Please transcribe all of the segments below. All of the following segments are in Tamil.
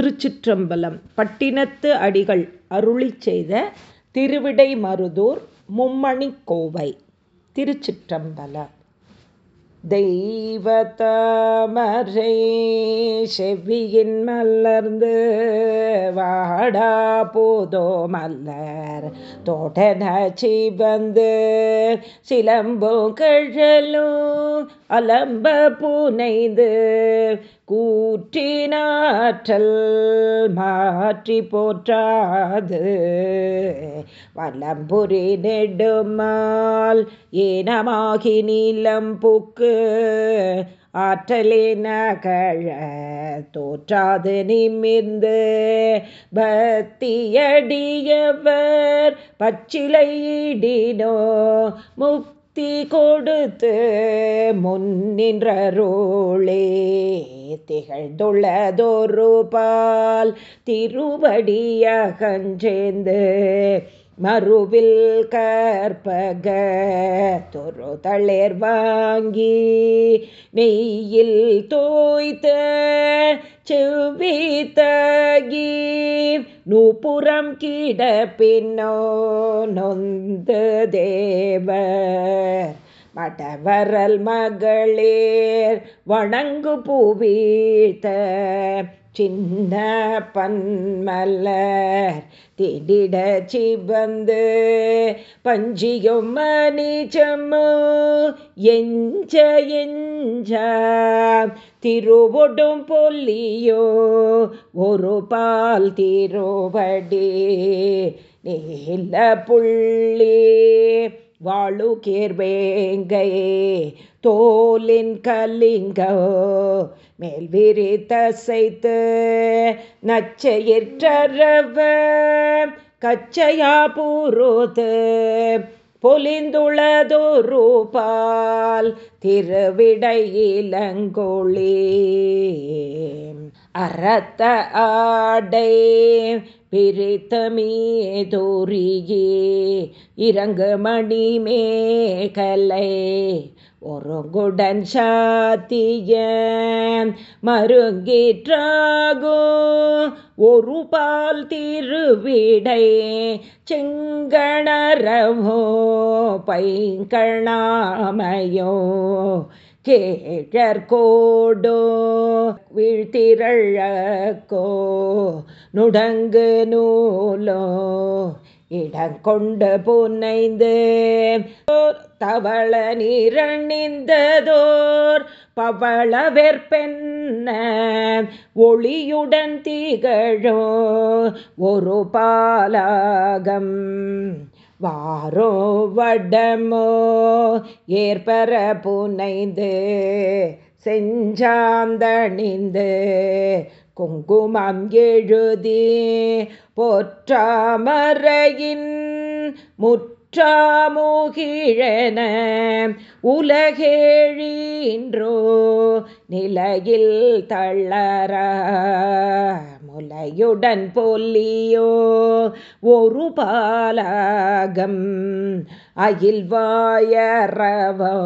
திருச்சிற்றம்பலம். பட்டினத்து அடிகள் அருளி செய்த திருவிடை மருதூர் மும்மணிக்கோவை. திருச்சிற்றம்பலம். தெய்வத்தமரை செவ்வியின் மலர்ந்து வாடா போதோ மல்லர். தோட்டன சிவந்து சிலம்பும் கழலும் அலம்ப புனைந்து கூற்றினாற்றல் மாற்றி போற்றாது. வலம்புரி நெடுமால் ஏனமாகி நீலம் புக்கு ஆற்றலின கழ தோற்றாது நிமிர்ந்து. பக்தியடியவர் பச்சிலையிடினோ முக் முக்தி கொடுத்து முன்னின்றருளே திகழ்ந்துள்ளதொரு பால் திருவடியகஞ்சேந்து மறுவில் கற்பக தொரு தளேர் வாங்கி நெய்யில் தோய்த்த செவ்வித்தகி நூப்புறம் கிட பின்னோ நொந்த தேவ மடவரல் மகளேர் வணங்கு பூவீழ்த்த சின்ன பன்மலர் திடிட சிவந்து பஞ்சியும் மணிச்சம்மோ எஞ்ச எஞ்ச திருவொடும் பொல்லியோ ஒரு பால் திருவடி. நீல புள்ளி வாழு கேர்வேங்கையே தோலின் கலிங்கோ மேல் விரித்தசைத்து நச்சையிற்றவ கச்சையா பூரோது பொலிந்துளதொரு பால் திருவிடை அறத்த ஆடை பிரித்தமீதோரியே இறங்கு மணி மேகலை ஒருங்குடன் சாத்திய மருங்கிற்றாகோ ஒரு பால் திருவிடை செங்கணரவோ பைங்கணாமையோ கேழற்கோடோ வீழ்த்திரழக்கோ நுடங்கு நூலோ இடங்கொண்டு பொன்னைந்து தவள நீரணிந்ததோர் பவளவெற்பென்ன ஒளியுடன் திகழோ ஒரு பாலாகம். வாரோ வடமோ ஏற்பர புனைந்து செஞ்சாந்தணிந்து குங்குமம் எழுதி போற்றாமறையின் முற்றாமுகிழன உலகேழின்றோ நிலையில் தள்ளற முலையுடன் பொல்லியோ ஒரு பாலகம் அயில் வாயறவோ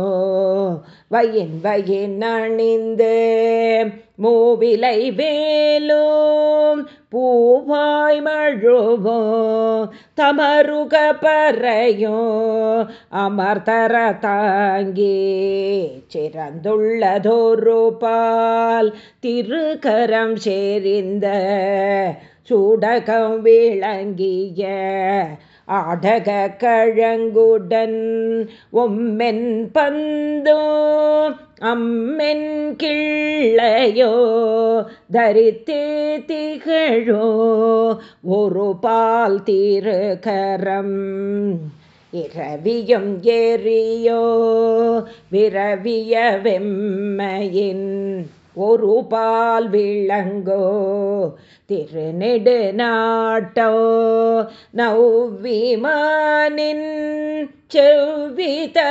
வயின் வயின் அணிந்து மூவிலை வேலும் பூவாய் மழுவோ தமருக பறையோ அமர்தர தாங்கே சிறந்துள்ளதொரு பால் திருக்கரம் சேரிந்த சூடகம் விளங்கிய ஆடக கழங்குடன் ஒம்மென் பந்தோ அம்மென் கிள்ளையோ தரித்தே திகழோ ஒரு பால் திருக்கரம் இரவியும் எரியோ விரவிய வெம்மையின் ஒரு பால் விளங்கோ திருநெடு நாட்டோ நௌவிமானின் செவ்விதகி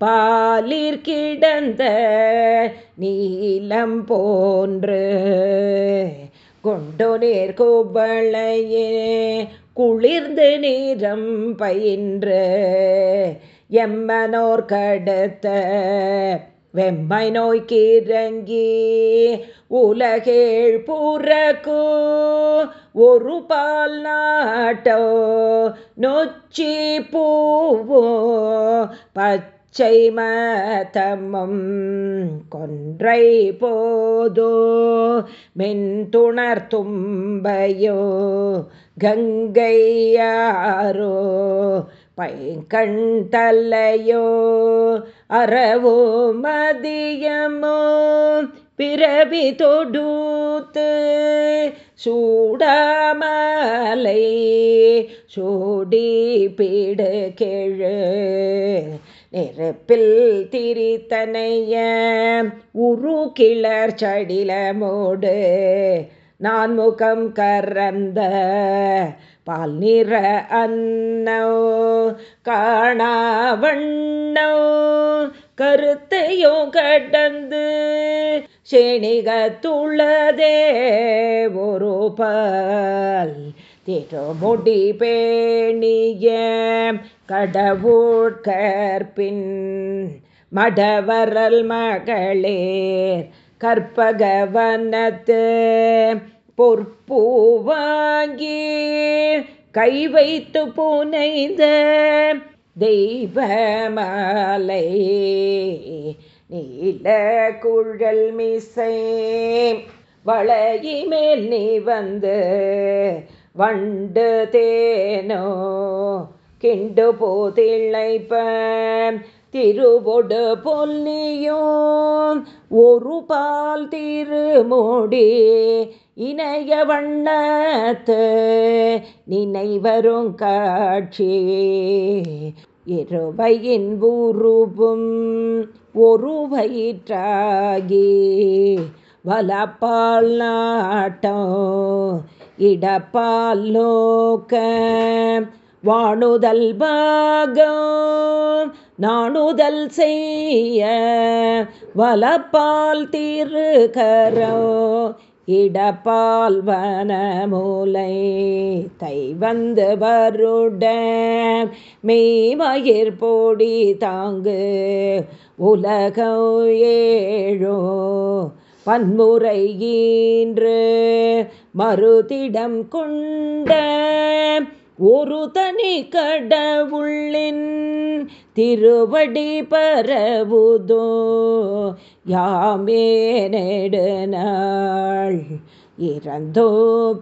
பாலிற் கிடந்த நீலம் போன்று. கொண்டு நேர் குவளையே குளிர்ந்து நீரம் பயின்று. எம்மனோர் கடத்த வெம்மை நோய்க்கிறங்கி உலகேழ் புறக்கு ஒரு பால் நாட்டோ நொச்சி பூவோ பச்சை மதமும் கொன்றை போதோ மென்துணர் தும்பையோ கங்கையாரோ பைங்கண் தலையோ அறவோ மதியமோ பிறவி தொடுத்து சூடாமலை சூடி பீடு கேழு. நெருப்பில் திரித்தனைய உரு கிளர் சடில மோடு. நான் முகம் கரந்த பால் நிற அன்னோ காணாவண்ணோ கருத்தையும் கடந்து செணிகத்துள்ளதே ஒரு பால். திருமுடி பேணிய கடவுட்கற்பின் மடவரல் மகளேர் கற்பகவனத்து பொற்பூவாகி கை வைத்து புனைந்த தெய்வமலை நீல குழல் மிசை வளையிமேல் நீ வந்து வண்டு தேனோ கிண்டு போதிழைப்ப திருவொடு பொல்லியும் ஒரு பால் திருமூடி இணைய வண்ணத்து நினைவரும் காட்சி. இருவையின் உருவும் ஒரு வயிற்றாகி வலப்பால் நாட்டம் இடப்பால் நோக்க வாணுதல் பாகம் நாணுதல் செய்ய வலப்பால் தீர்கரோ இடப்பால் வனமூலை தை வந்து வருட மெய்மயிர் போடி தாங்கு உலகம் ஏழோ பன்முறை ஈன்று மறுதிடம் கொண்ட ஒரு தனி கடவுள்ளின் திருவடி பரவுதோ யாமே நெடுநாள் இறந்தோ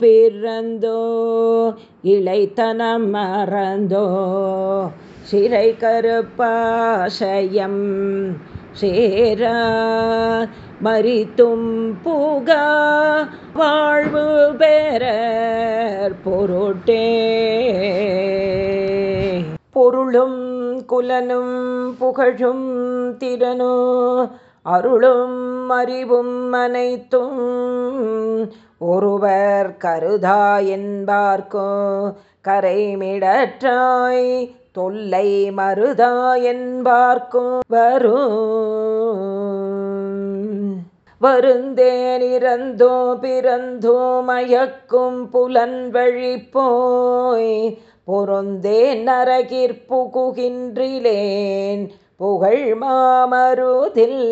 பிறந்தோ இளைத்தனம் மறந்தோ. சிறை கருப்பாசயம் சேரா மறித்தும் புகா வாழ்வு பெற பொருட்டே. அருளும் குலனும் புகழும் திறனோ அருளும் அறிவும் அனைத்தும் ஒருவர் கருதா என்பார்க்கோ கரைமிடற்றாய் தொல்லை மருதா என்பார்க்கும் வரும் வருந்தேன் இறந்தோ பிறந்தோ மயக்கும் புலன் வழி போய் பொருந்தே நரகிற்புகுகின்றிலேன் புகழ் மாமருதில்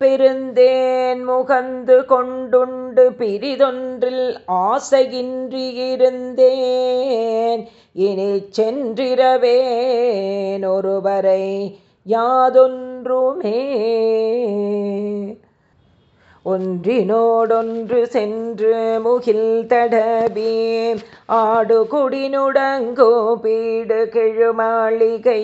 பெருந்தேன் முகந்து கொண்டுண்டு பிரிதொன்றில் ஆசையின்றியிருந்தேன். இனி சென்றிரவேன் ஒருவரை யாதொன்றுமே ஒன்றினோடொன்று சென்று முகில் தடபி ஆடு குடினுடங்கோ பீடு கிழுமாளிகை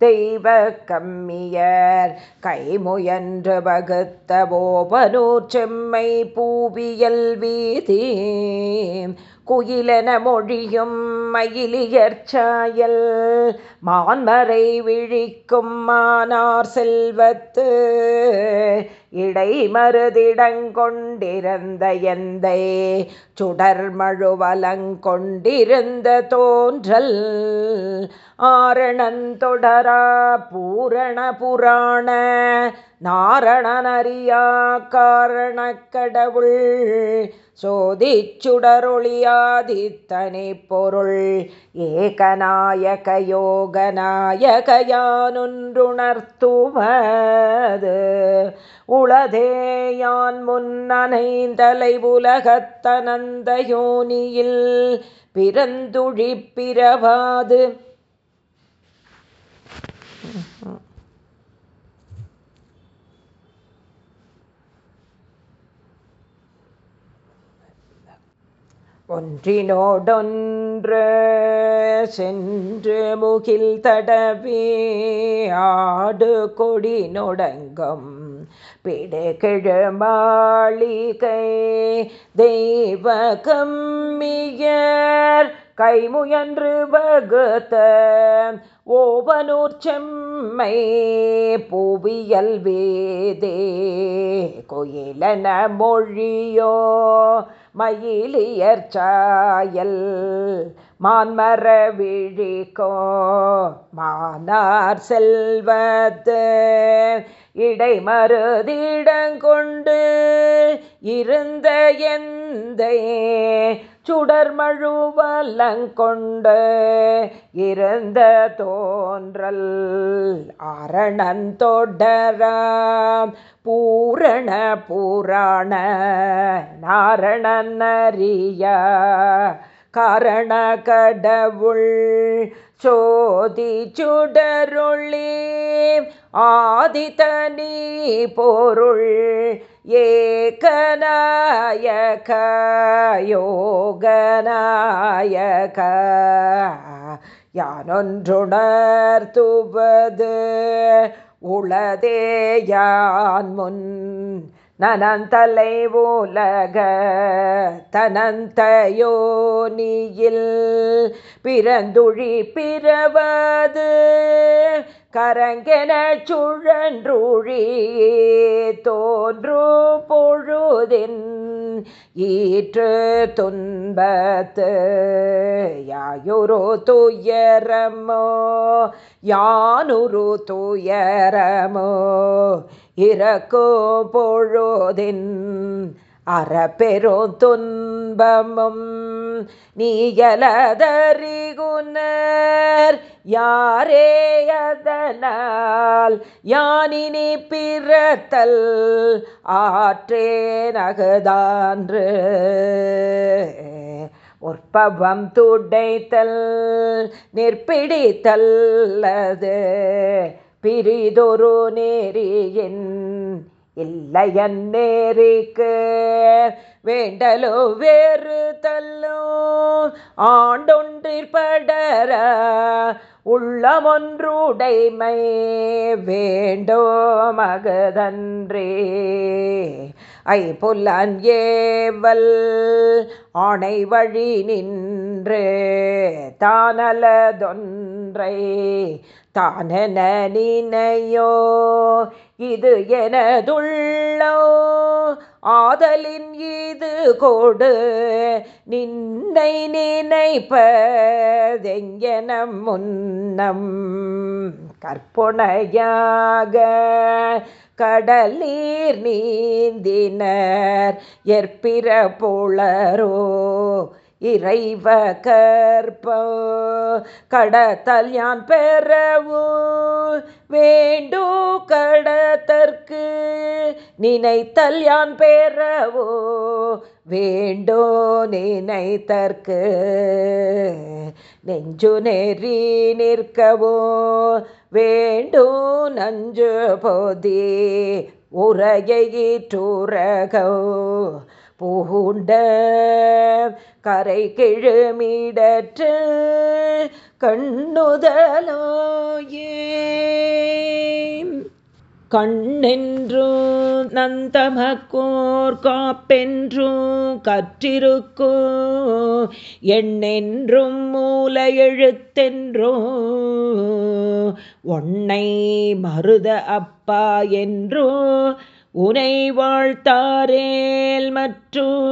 தெய்வ கம்மியர் கைமுயன்று வகுத்த ஓபனூர் செம்மை பூவியல் வீதி குயிலென மொழியும் மயிலியற் சாயல். மான்மறை விழிக்கும் மானார் செல்வத்து. இடை மருதிடங்கொண்டிருந்த எந்தை சுடர் மழுவலங்கொண்டிருந்த தோன்றல் ஆரணந்தொடரா பூரண புராண நாரணனறியா காரணக்கடவுள் சோதிச்சுடரொளியாதித்தனை பொருள் ஏகநாயக யோகநாயகையானொன்றுணர்த்துவது உளதேயான் முன்னனைந்தலை உலகத்தனந்த யோனியில் பிறந்துழி ஒன்றினோடொன்று சென்று முகில் தடவி ஆடு கொடி நொடங்கும். பிடு கிழமாளிகை தெய்வ கம்மியர் கைமுயன்று வகுத்த ஓவனூர் செம்மை புவியல் வேதே. கோயிலன மொழியோ மயிலியர் சாயல். மான்மர விழிகோ மானார் இடை மறுதிடங்கொண்டு இருந்த எந்த சுடர்மழுவலங்கொண்டு இருந்த தோன்றல் அரணன் தொடராம் பூரண புராண நாரணன் அறிய காரண கடவுள் சோதி சுடருளி ஆதித்தனி பொருள் ஏகநாயக யோகநாயக. யானொன்றுணர்த்துவது உளதேயான் முன் நனந்தலை ஓலக தனந்தயோனியில் பிறந்துழி பிறவது கரங்கென சுழன்றுழி தோன்று பொழுதின் ஈற்று துன்பத்து. யாயுரு துயரமோ? யானுரு துயரமோ? இறக்கோ பொழுதின் அறப்பெரோ துன்பமும் நீயலதறிகுனர் யாரே அதனால் யானினி பிறத்தல் ஆற்றே நகதான்று உற்பவம் துடைத்தல் நிற்பிடித்தல்லது பிரிதொரு நேரியின் இல்லையன் நேரிக்கு. வேண்டலோ வேறு தல்லோ ஆண்டொன்றிற்படர உள்ளமொன்றுடைமை வேண்டோ மகதன்றே. ஐ புல்லான் ஏவல் ஆணை வழி நின்று தானலதொன் தானலதொன்றை தானென நினையோ இது எனதுள்ளோ. ஆதலின் இது கொடு நின்னை நினைப்பதெங்கென முன்னம். கற்பனையாக கடல் நீர் நீந்தினர் எற்பிற புலரோ. இறைவ கற்போ. கடத்தல் யான் பெறவோ வேண்டோ கடத்தற்கு. நினைத்தல் யான் பெறவோ வேண்டோ நினைத்தற்கு. நெஞ்சு நெறி நிற்கவோ வேண்டோ நஞ்சு போதி. தூரகோ பூண்ட கரை கிழமிடற்று கண்ணுதலோயே. கண்ணென்றோ நந்தமக்கோர் காப்பென்றோ கற்றிருக்கோ. எண்ணென்றும் மூல எழுத்தென்றோ ஒன்னை மருத அப்பா என்றோ. உனை வாழ்த்தாரேல் மற்றோ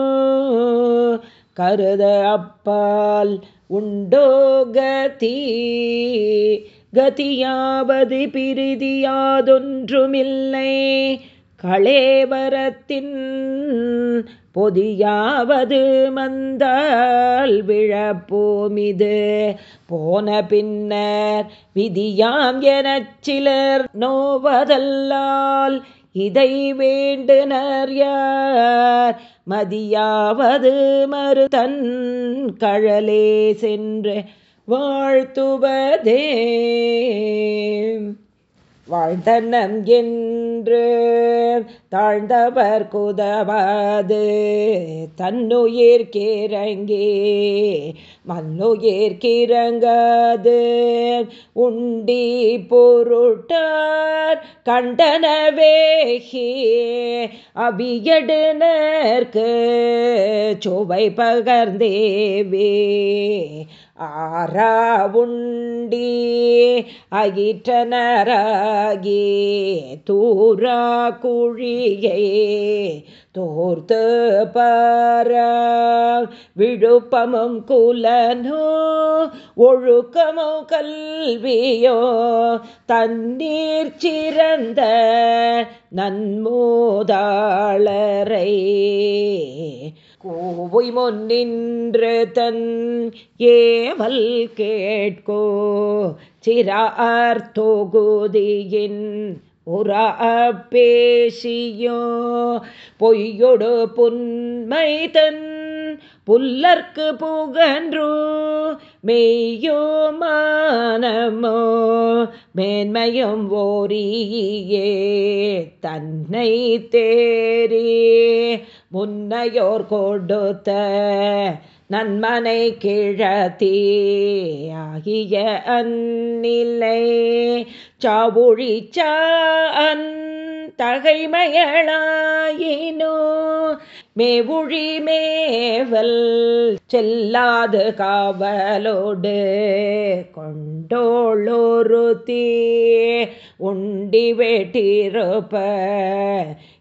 கருத அப்பால் உண்டோ கதி? கதியாவது பிரிதியாதொன்றுமில்லை. களேவரத்தின் பொதியாவது மந்தால் விழப்போமிது. போன பின்னர் விதியாம் எனச் சிலர் நோவதல்லால் இதை வேண்டுனர் யார்? மதியாவது மறுதன் கழலே சென்று வாழ்த்துவதே. வாழ்த்தனம் என்று தாழ்ந்தவர் குதவாது. தன்னுயிர் கிறங்கே மண்ணுயிர் கிறங்காது. உண்டி பொருட்டார் கண்டனவேகி அபியடுனர்க்கு சுவை பகர்ந்தேவே. ஆரா உண்டி அகிற்றனராகி தூரா குழி குழியை தோர்த்து பார விழுப்பமும் குலனோ ஒழுக்கமோ கல்வியோ தண்ணீர் சிறந்த நன்மோதாளரை. கோவை முன்னின்று தன் ஏவல் கேட்கோ சிறார் தொகுதியின் உரா பேசியோ பொய்யொடு புன்மை தன் புல்லர்க்கு புகன்றோ மெய்யோ மானமோ மேன்மையும் ஓரியே தன்னை தேரி முன்னையோர் கொடுத்த நன்மனை கிழத்தீ ஆகிய அந்நிலை. சாவுழி சான் தகைமயளாயினோ மேவுழி மேவல் செல்லாது காவலோடு கொண்டோளொரு தீ உண்டி வெட்டிருப்ப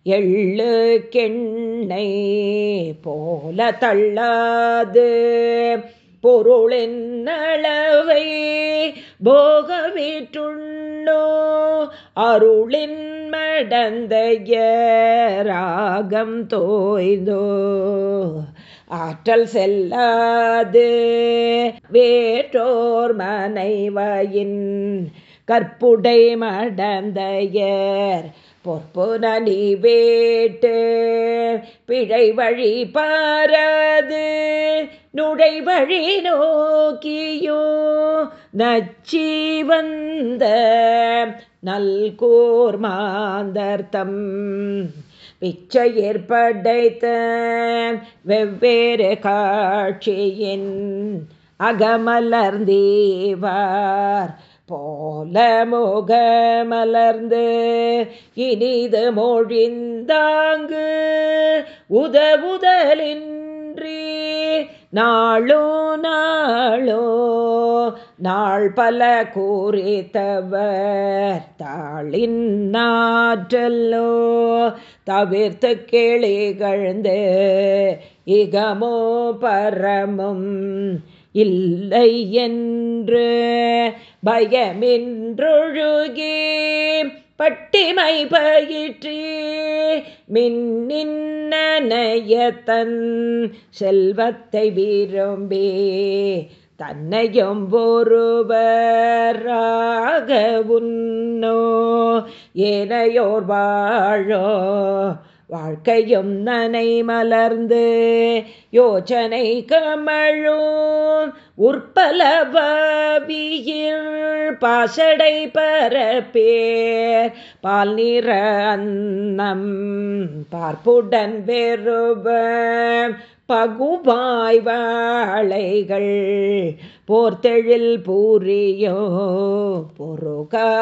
எள்ளு கெண்ணை போல தள்ளாது. பொருளின் அளவை போகவிட்டுள்ளோ அருளின் மடந்தைய ராகம் தோய்ந்தோ? ஆற்றல் செல்லாது. வேற்றோர் மனைவையின் கற்புடை மடந்தையர் பொற்புனி வேட்டு. பிழை வழி பாரது. நுழை வழி நோக்கியோ நச்சி வந்த நல்கோர் மாந்தர்த்தம். பிச்சை ஏற்படைத்த வெவ்வேறு காட்சியின் அகமலர்ந்தேவார். போல முகமலர்ந்து இனிது மொழிந்தாங்கு. உதவுதலின்றி நாளோ நாளோ நாள் பல கூறித்தவர். தாளின் நாற்றல்லோ தவிர்த்து கிளிகழ்ந்து இகமோ பரமும் இல்லை என்று பயமின்றொழுகே. பட்டிமை பயிற்றே மின்னின்னயத்தன் செல்வத்தை விரும்பே. தன்னையும் ஒருவராக உன்னோ ஏனையோர் வாழோ வாழ்க்கையும் நனை மலர்ந்து யோசனை கமழும். உற்பலவியில் பாசடை பரப்பேர் பால் நிற அன்னம் பார்ப்புடன் வெறுப பகுபாய் வாழைகள் போர்த்தெழில் பூரியோ பொருகாவிரியோ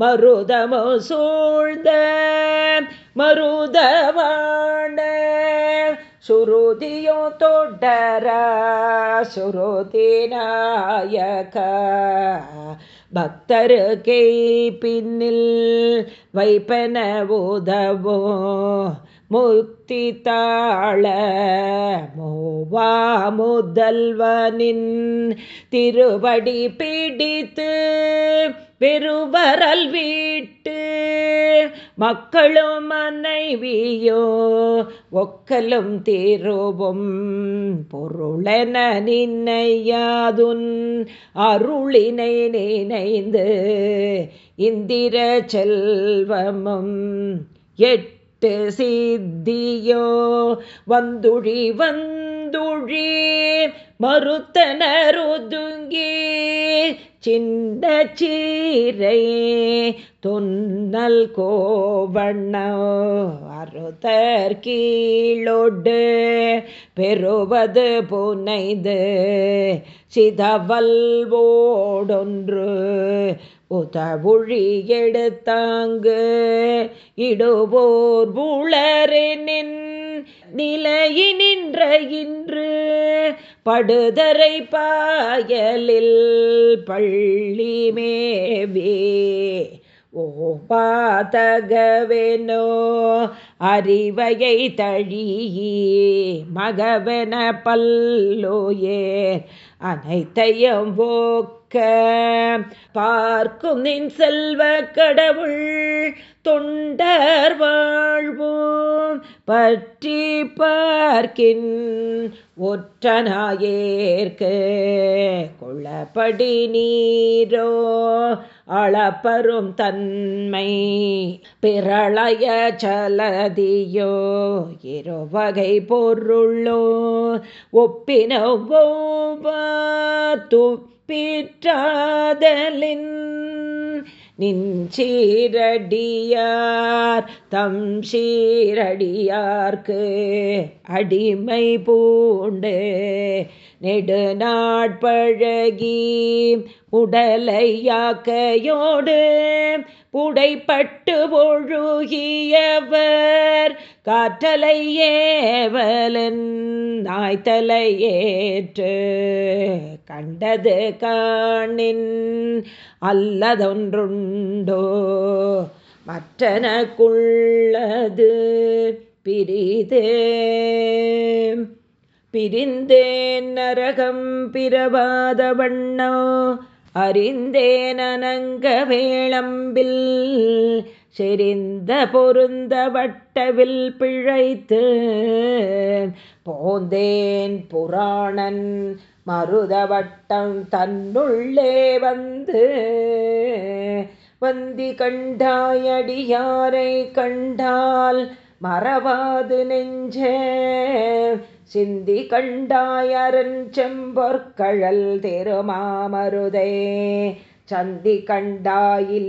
மருதமோ சூழ்ந்த மருதவாண சுருதியோ தொடர சுருதி நாயக. பக்தருக்கே பின்னில் வைப்பன உதவோ முக்தி தாழ மோவா முதல்வனின் திருவடி பிடித்து பெருவரல் வீட்டு மக்களும் மனைவியோ ஒக்கலும் தீருவும். பொருளென நின்னையாதுன் அருளினை நினைந்து இந்திர செல்வமும் எட்டு விட்டு சித்தியோ வந்துழி வந்துழி மறுத்தனருதுங்கி சின்ன சீரை தொன்னல் கோவண்ண அறுதர் கீழொடு பெறுவது புனைது சிதவல்வோடொன்று உதவுழி எடுத்தாங்கு இடுவோர் உளரெனின் நிலையினின்ற இன்று படுதரை பாயலில் பள்ளி மேவே. ஓ பாதகவெனோ அறிவையை தழியே மகவென பல்லோயே. அனைத்தையும் போக்க பார்க்கும் நின் செல்வ கடவுள் தொண்டர் வாழ்வோம். பற்றி பார்க்கின் ஒற்றனாயேற்கு கொள்ளப்படி நீரோ அளப்பரும் தன்மை பிறளைய சலதியோ இருவகை பொருளோ ஒப்பினோ துப்பிற்றாதலின் நின் சீரடியார் தம் சீரடியார்க்கு அடிமை பூண்டு. நெடுநாட்பழகி உடலையாக்கையோடு புடைப்பட்டு ஒழுகியவர். காற்றலை ஏவலன் நாய்த்தலை ஏற்று கண்டது காணின் அல்லதொன்றுண்டோ. மற்றனக்குள்ளது பிரிதே. பிரிந்தேன் நரகம் பிறவாத வண்ணோ அறிந்தேனங்க வேளம்பில் செறிந்த பொருந்த வட்டவில் பிழைத்து போந்தேன் புராணன் மருதவட்டம் தன்னுள்ளே வந்து வந்தி கண்டாயடியாரை கண்டால் மறவாது நெஞ்சே சிந்தி கண்டாயரன் செம்பொற்கழல் திருமாமருதே. சந்தி கண்டாயில்லையாயின்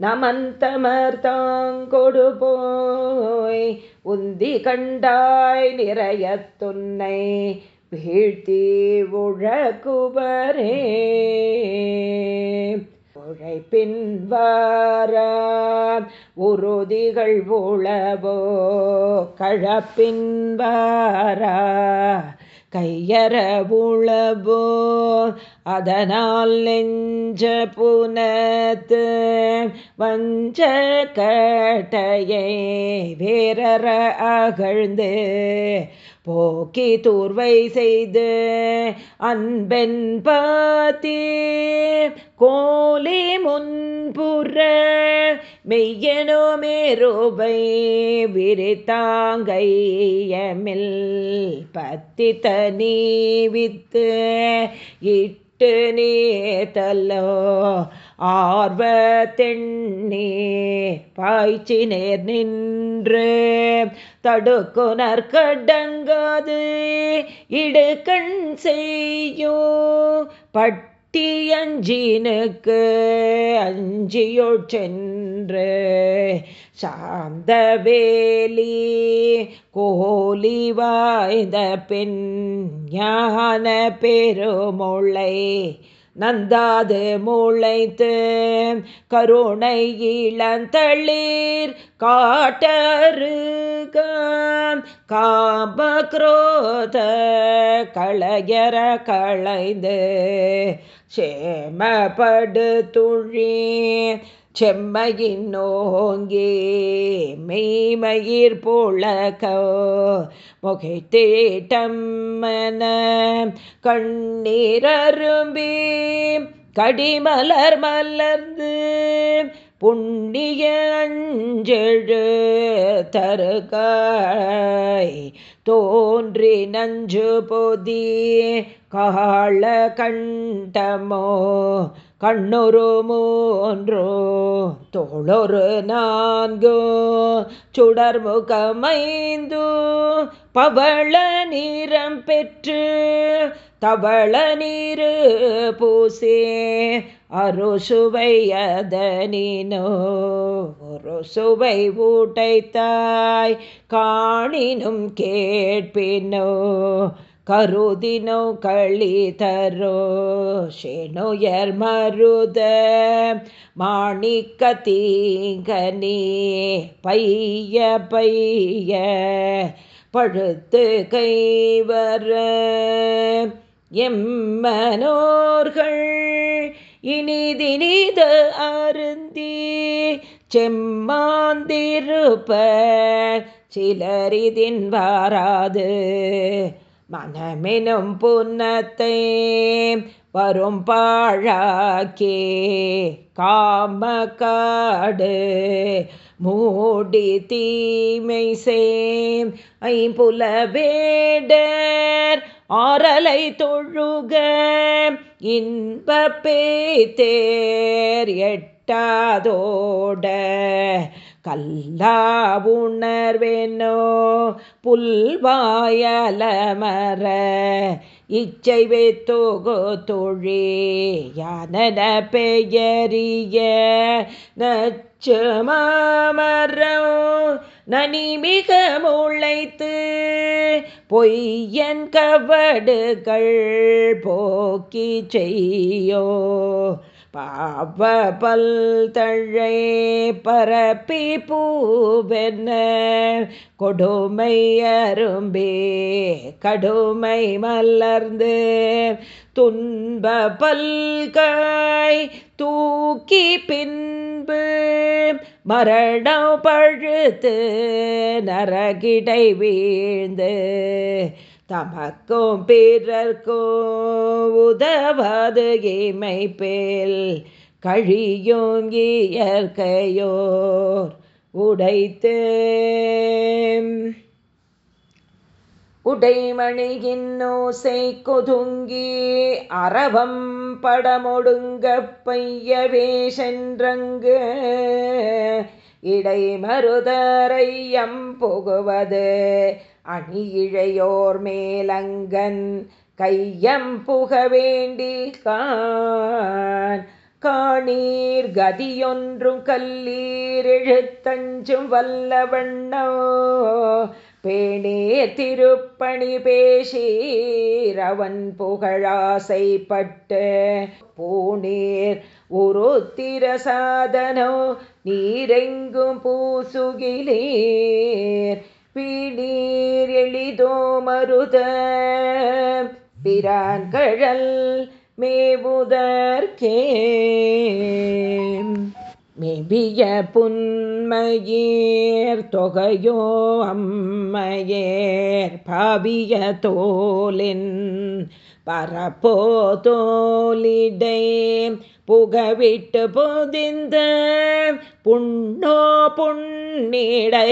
நமந்தமர் போய் உந்தி கண்டாய் நிறைய துன்னை வீழ்த்தி உழகுவரே உழைப்பின் வார உறுதிகள் உளவோ கழப்பின்வாரா கையற உளவோ அதனால் நெஞ்ச புனத்து. வஞ்ச கட்டையை வேறற அகழ்ந்து. போக்கி தூர்வை செய்து அன்பென் பாத்தி கோலி முன்புற மெய்யனோ மேரோபை விரித்தாங்கையமில் பத்தி தனி வித்து இட்டு நேதல்லோ ஆர்வ தென்னே பாய்ச்சி நேர் நின்று தடுக்குனர் கடங்காது இடுக்கண் செய்யோ. பட் அஞ்சினுக்கு அஞ்சியோ சென்று சாந்த வேலி கோலி வாய்ந்த பெண் ஞான பெருமொழை நந்தாது மூளைத்து கருணை இளந்தளிர் காட்டருக காபக்ரோத களையர களைந்து சேமபடு துழி செம்மையின் நோங்கே மெய்மயிர் போலகோ முகை தேட்டம்மன கண்ணீரரும்பி கடிமலர் மலர்ந்து புண்ணிய அஞ்செழு தருகாய் தோன்றி நஞ்சு பொதி காள கண்டமோ கண்ணொரு மூன்றோ தோளொரு நான்கு சுடர்முகமைந்து பவள நீரம் பெற்று தவள நீர் பூசே அருசுவையதனினோ ஒரு சுவை ஊட்டைத்தாய் காணினும் கேட்பினோ. கருதினோ களி தரோ ஷெணுயர் மருத மாணிக்க தீங்கனே பைய பைய பழுத்து கைவர எம்மனோர்கள் இனிதினித அருந்தி செம்மாந்திருப்ப சிலரிதின் வாராது. மனமெனும் புன்னத்தை வரும் பாழாக்கே. காம காடு மூடி தீமை சேம். ஐம்புல வேடர் ஆரலை தொழுக. இன்ப பேத்தேர் எட்டாதோட. கல்லா உணர்வேனோ புல்வாயலமர இச்சை வேத்தோகோ தொழே யானன பெயரிய நச்சு மாமரம் நனிமிக முளைத்து பொய்யன் கவடுகள் போக்கி செய்யோ? பாவ பல் தழை பரப்பி பூவென்ன? கொடுமை அரும்பே கடுமை மலர்ந்து துன்ப பல்காய் தூக்கி பின்பு மரணம் பழுத்து நரகிடை வீழ்ந்து தமக்கும் பிறர்க்கோ உதவாது இமைப்பேல் கழியும் இயற்கையோர் உடைத்து. உடைமணியின்னோசை கொதுங்கி அரவம் படமொடுங்க பையவே சென்றங்கு இடைமருதரையம் புகுவது அணியிழையோர் மேலங்கன் கையம் புக வேண்டி காணீர் கதியொன்றும் கல்லீர் எழுத்தஞ்சும் வல்லவண்ணோ. பேணே திருப்பணி பேசீரவன் புகழாசைப்பட்டு. பூநீர் ஒரு திரசாதனோ நீரெங்கும் பூசுகிலேர். பீடீர் எளிதோ மருத. பிரான்கழல் மேவுதற்கே. மேபிய புன்மையேர் தொகையோ அம்மையேர். பாவிய தோலின் பரப்போ தோலிடை புகவிட்டு பொதிந்த புண்ணோ புண்ணிடை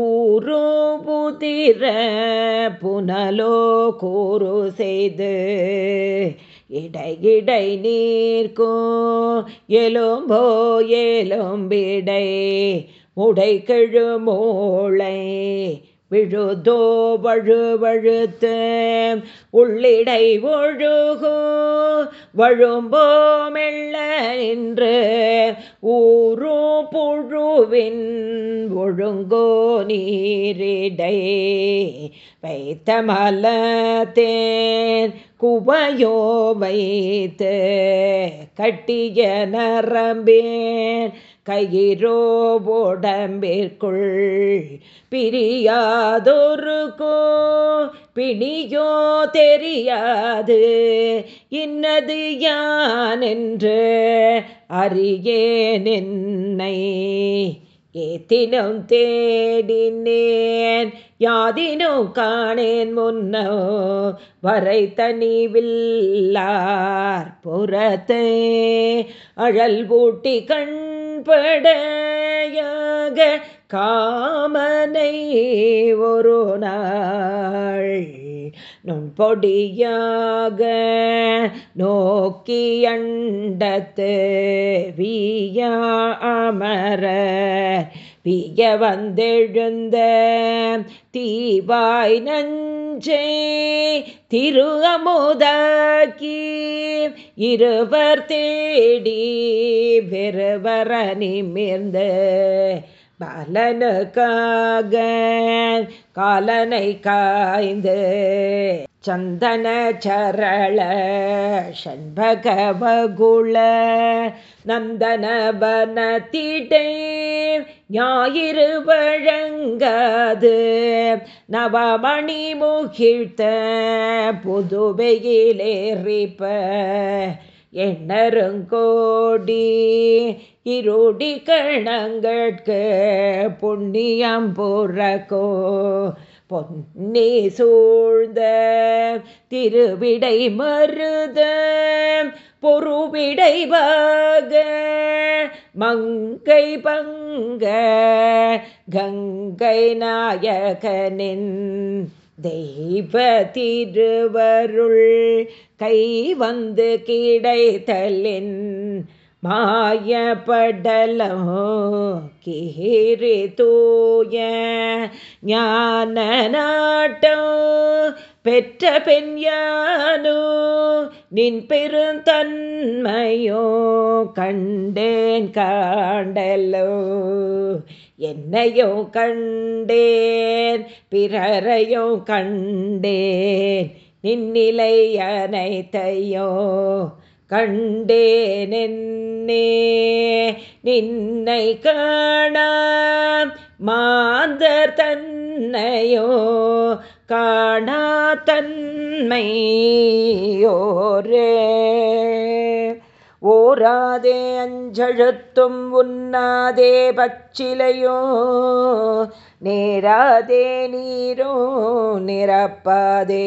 ஊரு புதிர புனலோ கூறு செய்து இடையிடை நீர்க்கும் எலும்போ எலும்பிடை உடை கெழுமோளை விழுதோ வழுவழுத்து உள்ளிடை ஒழுகோ வழும்போ மெல்ல நின்று ஊரு புழுவின் ஒழுங்கோ நீரிடை. வைத்த மலத்தேன் குவையோ வைத்து கட்டிய நரம்பேன் கையிரோ உடம்பிற்குள் பிரியாதொருக்கோ பிணியோ தெரியாது. இன்னது யான் என்று அறியேன் என்னை. ஏத்தினும் தேடினேன் யாதினும் காணேன் முன்னோ வரை தனிவில்லார் புறத்தே. அழல் ஊட்டி படையாக காமனை ஒரு நாள் நுண்பொடியாக நோக்கியண்டத்து வீயா அமர பிய வந்தெழுந்த தீவாய் நஞ்சே திரு அமுதாக்கி இருவர் தேடி வெறுவர நிமிர்ந்த பலனுக்காக காலனை காய்ந்து சந்தன சரள ஷண்பகவகுள நந்தனபனத்திடை ஞாயிறு வழங்காது. நவமணி முகிழ்த்த புதுவையிலேறிப்ப எண்ணருங்கோடி இருடி கணங்கட்கு புண்ணியம் புறக்கோ பொன்னே சூழ்ந்த திருவிடை மருத பொறுவிடை பாக மங்கை பங்க கங்கை நாயகனின் தெய்வ திருவருள் கை வந்து கிடைத்தலின் மாயப்படலோ கிஹிரி தூய ஞான நாட்டோ பெற்ற பெண் யானோ நின் பெருந்தன்மையோ கண்டேன் காண்டலோ. என்னையோ கண்டேன் பிறரையோ கண்டேன் நின்னிலை அனைத்தையோ கண்ணே நின்னை காண மாந்தர் தன்னையோ காணா தன்மையோரே ஓராதே அஞ்சழுத்தும் உண்ணாதே பச்சிலையோ நேராதே நீரோ நிரப்பாதே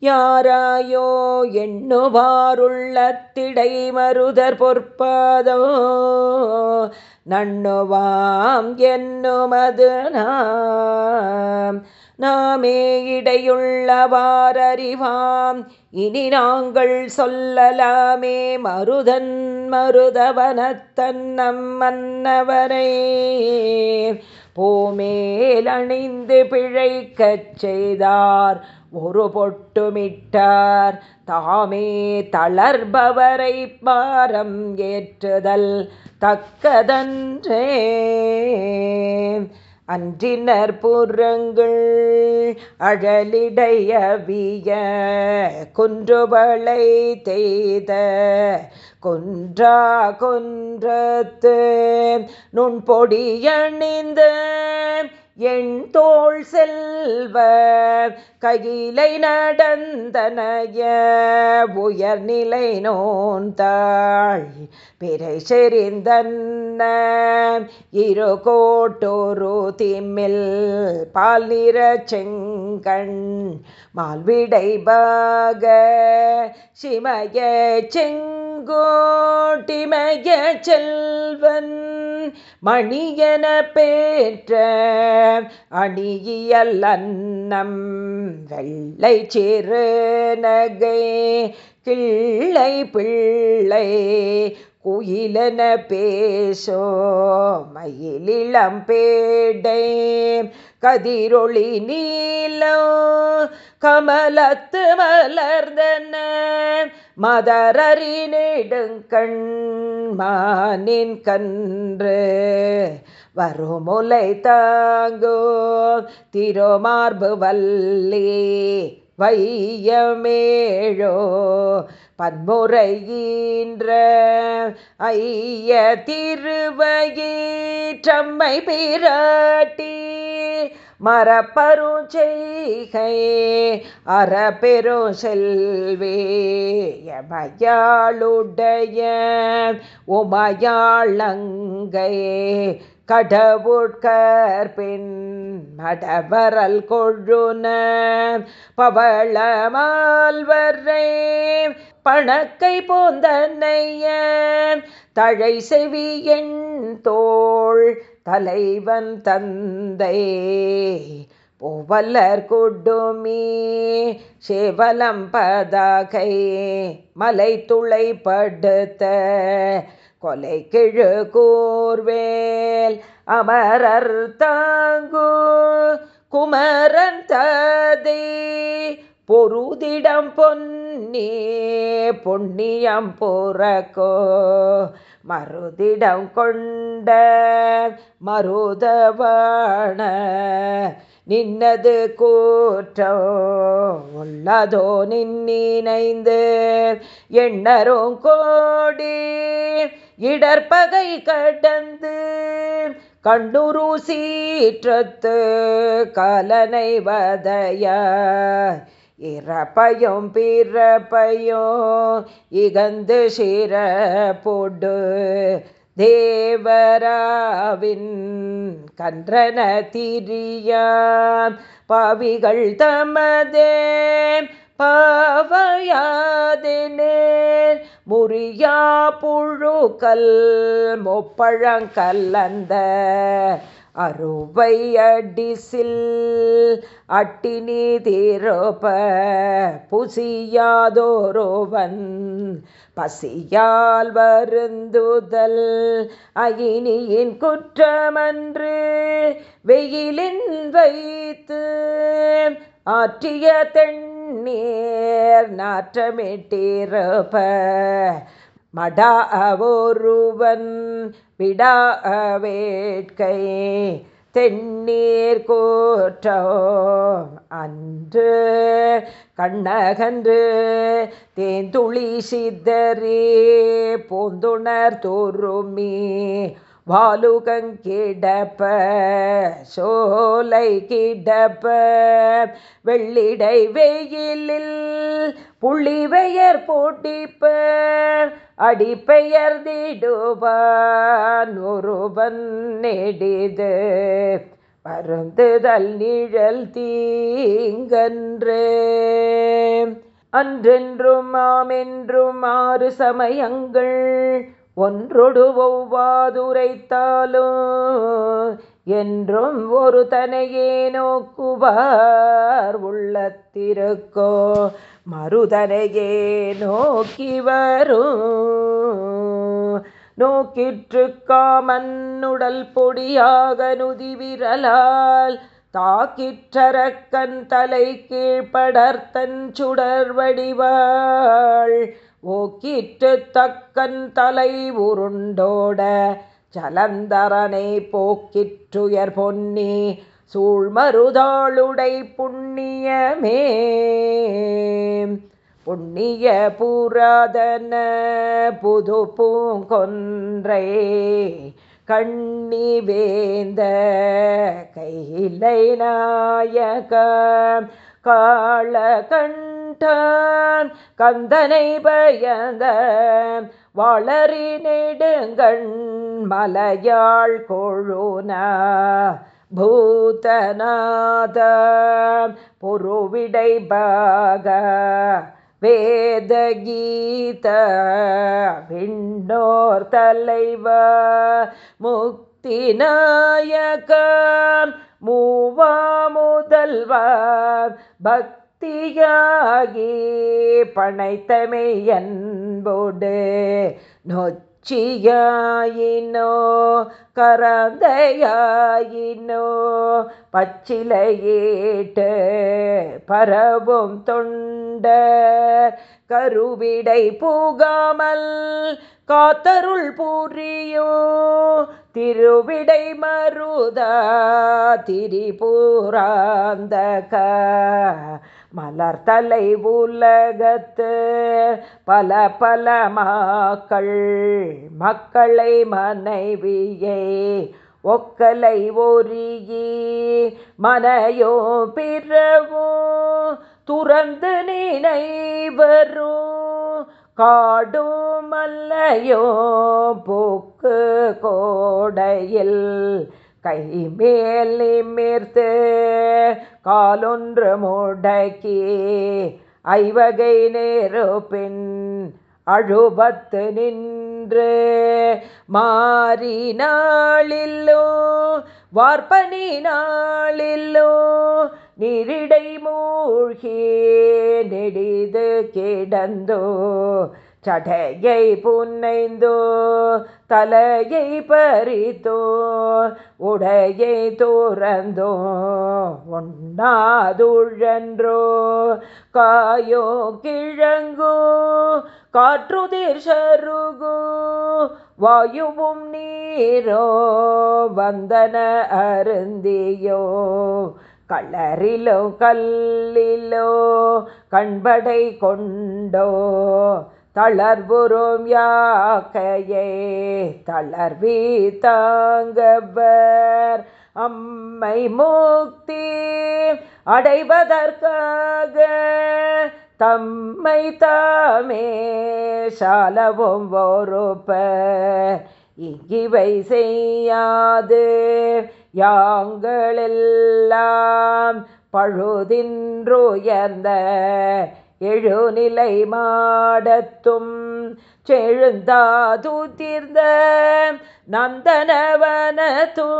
யாராயோ எண்ணுவாருள்ளத்திடை மருதர் பொற்பாதோ? நண்ணுவாம் என்னுமது நாம்? நாமே இடையுள்ளவாரறிவாம். இனி நாங்கள் சொல்லலாமே மருதன் மருதவனத்தன் நம் போமேலணிந்து பிழைக்கச் செய்தார் ஒரு பொட்டுமிட்டார் தாமே தளர்பவரை பாரம் ஏற்றுதல் தக்கதன்றே. அன்றினர் புறங்கள் அழலிடையவிய குன்றுவளை தெய்த கொன்றா கொன்றத்து நுண்பொடியணிந்த என் தோல் செல்வ கையிலை நடந்தனைய உயர்நிலை நோந்தாள் பிறை செறிந்தன்ன இரு கோட்டோரு திம்மில் பால் நிற செங்கண் மால்விடை பாக சிமய செங்கோட்டிமய செல்வன் மணியன பேற்ற அணியியல் அன்னம் வெள்ளை சிறு நகை கிள்ளை பிள்ளை குயிலன பேசோ மயிலிளம் பேடை கதிரொளி நீலோ கமலத்து மலர்ந்தன. மதரறி நெடுங்கண் மானின் கன்று வருமுலை தாங்கோ திருமார்பு வல்லி. வையமேழோ பன்முறையீன்ற ஐய திருவயிற்றம்மை பிராட்டி மரப்பருஞ்செய்கை அறப்பெரு செல்வே எமையாளுடைய உமையாளங்கை கடவுட்கற்பின் மடவரல் கொழுன பவளமால்வரை பணக்கை போந்தன்னைய தழை செவி என் தோள் தலைவன் தந்தை. புவல்லர் குடுமி சேவலம் பதாகை மலை துளை படுத்த கொலை கிழு கூர்வேல் அமரர் தாங்கு குமரன் ததை. பொருதிடம் பொன்னி பொன்னியம் பொறக்கோ. மருதிடம் கொண்ட மருதவாண நின்னது கூற்றோ உள்ளதோ நின்னிணைந்து எண்ணரும் கோடி இடற்பகை கடந்து கண்ணுரு சீற்றத்து கலனை வதைய இறப்பையும் பிறப்பையும் இகந்து சிற பொடு தேவராவின் கன்றன திரியாம். பாவிகள் தமதே பாவையாதினேன். முறியா புழுக்கல் மொப்பழங்கல்லந்த அருவை அடிசில் அட்டினி தீரோப புசியாதோரோவன் பசியால் வருந்துதல் அயினியின் குற்றமன்று வெயிலின் வைத்து ஆற்றிய தெண்ணீர் நாற்றமிட்டிருப்ப மடா ஒருவன் விடா வேட்கை தென்னீர் கூற்றோ அன்று கண்ணகன்று தேந்துளி சித்தரே பூந்துணர் தோறுமே வாலுகங்கிடப்ப சோலை கிடப்ப வெள்ளிடை வெயிலில் புள்ளிவெயர் போட்டிப்ப அடிப்பெயர்ந்திடுவான் ஒருவன் நெடிது. வருந்துதல் நிழல் தீங்கன்று. அன்றென்றும் மாமென்றும் ஆறு சமயங்கள் ஒன்றொடு ஒவ்வாதுரைத்தாலும் என்றும் ஒரு தனையே நோக்குவார் உள்ளத்திருக்கோ. மறுதனையே நோக்கி வரும். நோக்கிற்று காமன்னுடல் பொடியாக நுதி விரலால் தாக்கிற்றரக்கன் தலை கீழ்படர்த்தன் சுடர் வடிவாள் ஓக்கிற்று தக்கன் தலை உருண்டோட ஜலந்தரனை போக்கிற்றுயர் பொன்னி சூழ்மருதாளுடை புண்ணியமே. புண்ணிய புராதன புது பூங்கொன்றை கண்ணி வேந்த கையிலை நாயக காள கண் கண்டான் கந்தனை பயந்த வளரி நெடுங்கண் மலையாள் கொழுனா பூதநாத பொருவிடை பாக வேதகீத விண்ணோர் தலைவ முக்தி நாயக மூவா முதல்வர் பக் பக்தியாகி பனைத்தமை என்போடு நொச் கரந்தையாயினோ பச்சிலையேட்டு பரவும் தொண்ட கருவிடை பூகாமல் காத்தருள் பூரியோ திருவிடை மருதா திரிபூராந்தக. மலர்தலை உலகத்து பல பல மாக்கள் மக்களை மனைவியை ஒக்கலை ஒரியே மனையோ பிறவோ துறந்து நினைவரும் காடும் மல்லையோ போக்கு கோடையில் கைமேல் நிமிர்த்து காலொன்று முடக்கி ஐவகை நேருப்பின் அழுபத்து நின்று மாறி நாளில்லோ வார்பனி நாளில்லோ நிரிடை மூழ்கி நெடிது கிடந்தோ சடையை புன்னைந்தோ தலையை பறித்தோ உடையை தோறந்தோ ஒன்னாதுழன்றோ காயோ கிழங்கோ காற்றுதிர் சருகோ வாயுவும் நீரோ வந்தன அருந்தியோ களரிலோ கல்லிலோ கண்படை கொண்டோ தளர்வுறும் யாக்கையே தளர்வி தாங்கவர். அம்மை முக்தி அடைவதற்காக தம்மை தாமே சாலவும் ஒருப்ப இங்கிவை செய்யாது யாங்களெல்லாம் பழுதின்றுயர்ந்த எழுநிலை மாடத்தும் செழுந்தாது தீர்ந்த நந்தனவனத்தோ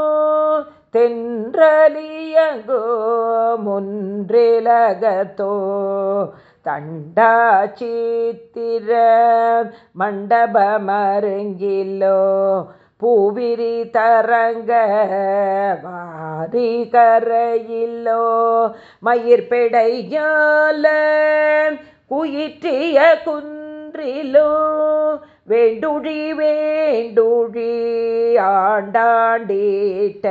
தென்றலியங்கோ முன்றிலகத்தோ தண்டாச்சித்திர மண்டபமருங்கிலோ பூவிரி தரங்க வாரி கரையில்லோ மயிர்பெடையால குயிற்றிய குன்றிலோ வேண்டுழி வேண்டுழி ஆண்டாண்டீட்ட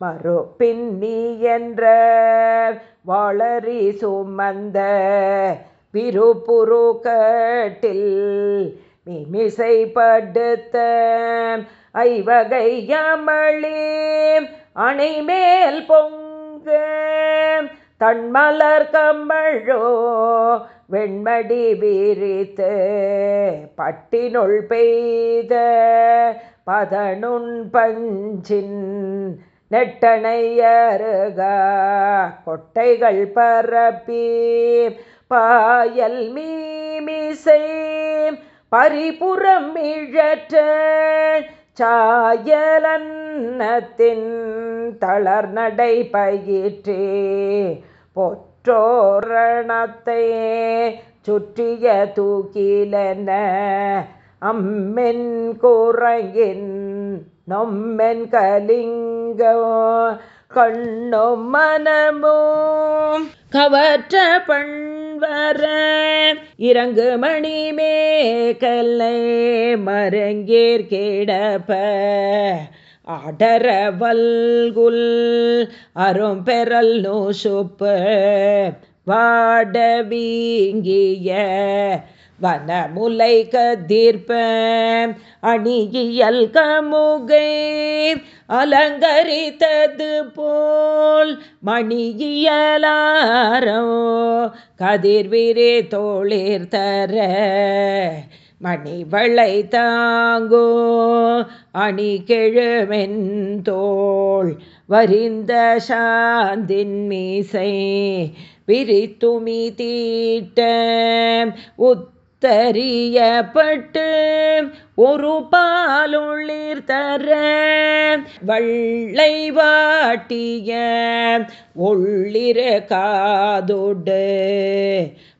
மறுப்பின்னி என்ற வளரி சுமந்த விருப்புரு கட்டில் மிமிசை படுத்த ஐவகை அணைமேல் பொங்க தன்மலர் கம்பழோ வெண்மடி விரித்து பட்டினுள் பெய்த பதனுண் பஞ்சின் நெட்டணையருக கொட்டைகள் பரப்பி பாயல் மீமிசை பரிபுறம் இழற்ற சாயலன்னத்தின் தளர் நடை பயிற்றே. பொற்றோரணத்தையே சுற்றிய தூக்கிலன அம்மென் குரங்கின் நொம்மென் கலிங்கோ கண்ணும் மனமும் கவற்ற பண் வர. இறங்கு மணி மேகலை மரங்கேர் கிடப்ப. ஆடர வல்குல் அரும் பெறல் நூசுப்பு. வாட வீங்கிய வனமுலை கதிர்ப்ப அணியியல் கமுகை அலங்கரித்தது போல் மணியியலாரோ கதிர்விரே தோளிர் தர மணிவளை தாங்கோ அணி கெழுமென்தோள் வரிந்த சாந்தின் மீசை விரித்துமி தீட்ட உத் தரியப்பட்டு ஒரு பாலுளிர் தர வள்ளை வாட்டிய உள்ளிர காதொடு.